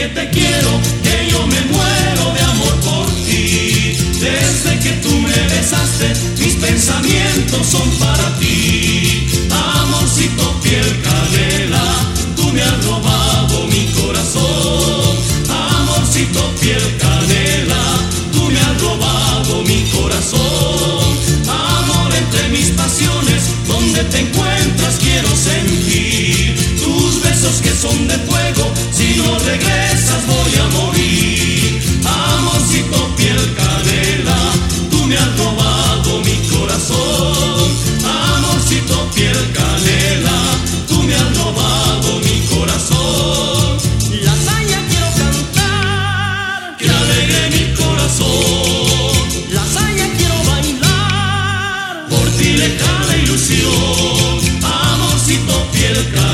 que te quiero, que yo me muero de amor por ti. Desde que tú me besaste, mis pensamientos son para ti. Amorcito piel canela, tú me has robado mi corazón. Amorcito piel canela, tú me has robado mi corazón. Amor entre mis pasiones, donde te encuentras quiero sentir tus besos que son de fuego si no regresas little gun.